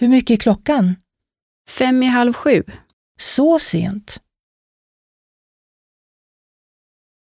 Hur mycket är klockan? Fem i halv sju. Så sent?